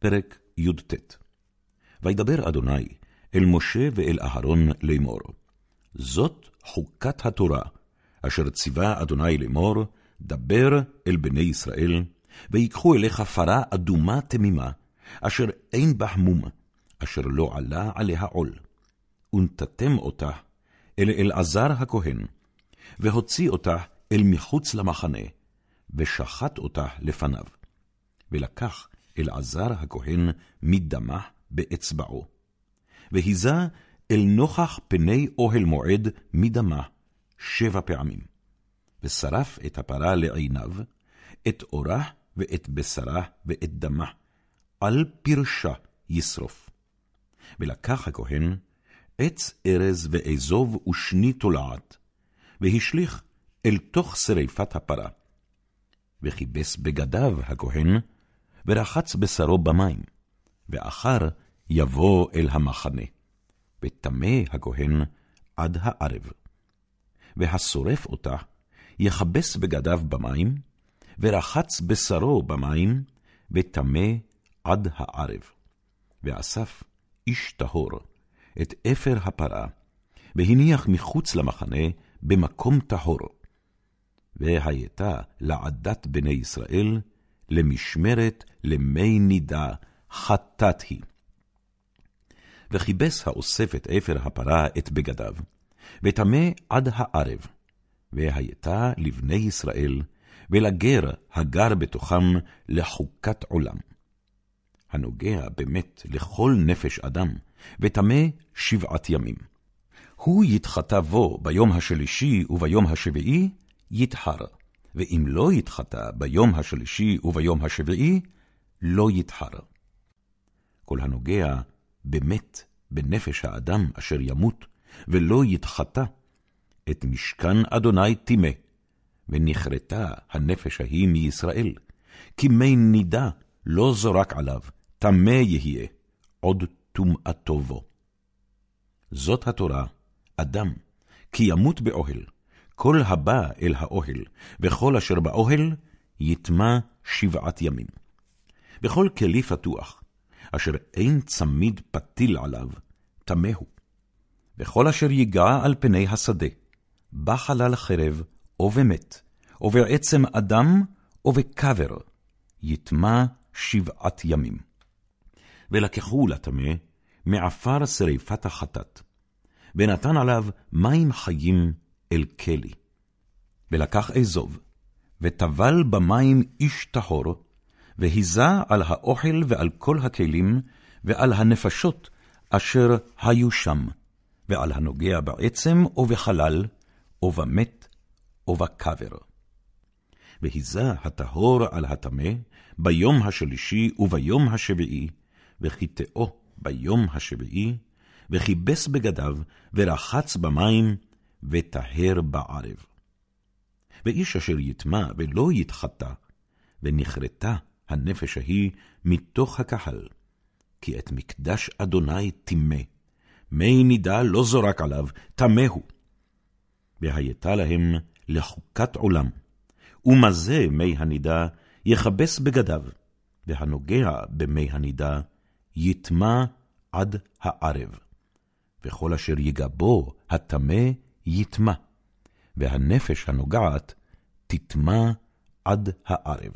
פרק י"ט וידבר אדוני אל משה ואל אהרון לאמור, זאת חוקת התורה, אשר ציווה אדוני לאמור, דבר אל בני ישראל, ויקחו אליך פרה אדומה תמימה, אשר אין בה חמום, אשר לא עלה עליה עול. ונתתם אותה אל אלעזר הכהן, והוציא אותה אל מחוץ למחנה, ושחט אותה לפניו. ולקח אלעזר הכהן מדמה באצבעו. והיזה אל נוכח פני אוהל מועד מדמה שבע פעמים. ושרף את הפרה לעיניו, את אורה ואת בשרה ואת דמה, על פרשה ישרוף. ולקח הכהן עץ ארז ואזוב ושני תולעת, והשליך אל תוך שרפת הפרה. וכיבס בגדיו הכהן, ורחץ בשרו במים, ואחר יבוא אל המחנה, וטמא הכהן עד הערב. והשורף אותה, יכבס בגדיו במים, ורחץ בשרו במים, וטמא עד הערב. ואסף איש טהור את אפר הפרה, והניח מחוץ למחנה במקום טהור. והייתה לעדת בני ישראל, למשמרת למי נידה, חטאת היא. וכיבס האוסף את אפר הפרה את בגדיו, וטמא עד הערב, והייתה לבני ישראל, ולגר הגר בתוכם לחוקת עולם. הנוגע באמת לכל נפש אדם, וטמא שבעת ימים. הוא יתחטא בו ביום השלישי וביום השביעי, יתחר. ואם לא יתחטא ביום השלישי וביום השביעי, לא יתחר. כל הנוגע באמת בנפש האדם אשר ימות, ולא יתחטא, את משכן אדוני טימא, ונכרתה הנפש ההיא מישראל, כי מי נידה לא זורק עליו, טמא יהיה, עוד טומאתו בו. זאת התורה, אדם, כי ימות באוהל, כל הבא אל האוהל, וכל אשר באוהל, יטמע שבעת ימים. בכל כלי פתוח, אשר אין צמיד פתיל עליו, טמא. וכל אשר ייגע על פני השדה, בחלל חרב, או במת, או בעצם אדם, או בקבר, יטמע שבעת ימים. ולקחו לטמא מעפר שרפת החטאת, ונתן עליו מים חיים אל כלי. ולקח אזוב, וטבל במים איש טהור, והיזה על האוכל ועל כל הכלים, ועל הנפשות אשר היו שם, ועל הנוגע בעצם ובחלל, ובמת ובקבר. והיזה הטהור על הטמא ביום השלישי וביום השביעי, וחיטאו ביום השביעי, וכיבס בגדיו, ורחץ במים, וטהר בערב. ואיש אשר יטמע ולא יתחטא, ונכרתה הנפש ההיא מתוך הקהל, כי את מקדש אדוני טימא, מי נידה לא זורק עליו, טמא הוא. והייתה להם לחוקת עולם, ומזה מי הנידה יכבס בגדיו, והנוגע במי הנידה יטמע עד הערב. וכל אשר ייגע בו הטמא יטמע, והנפש הנוגעת תטמע עד הערב.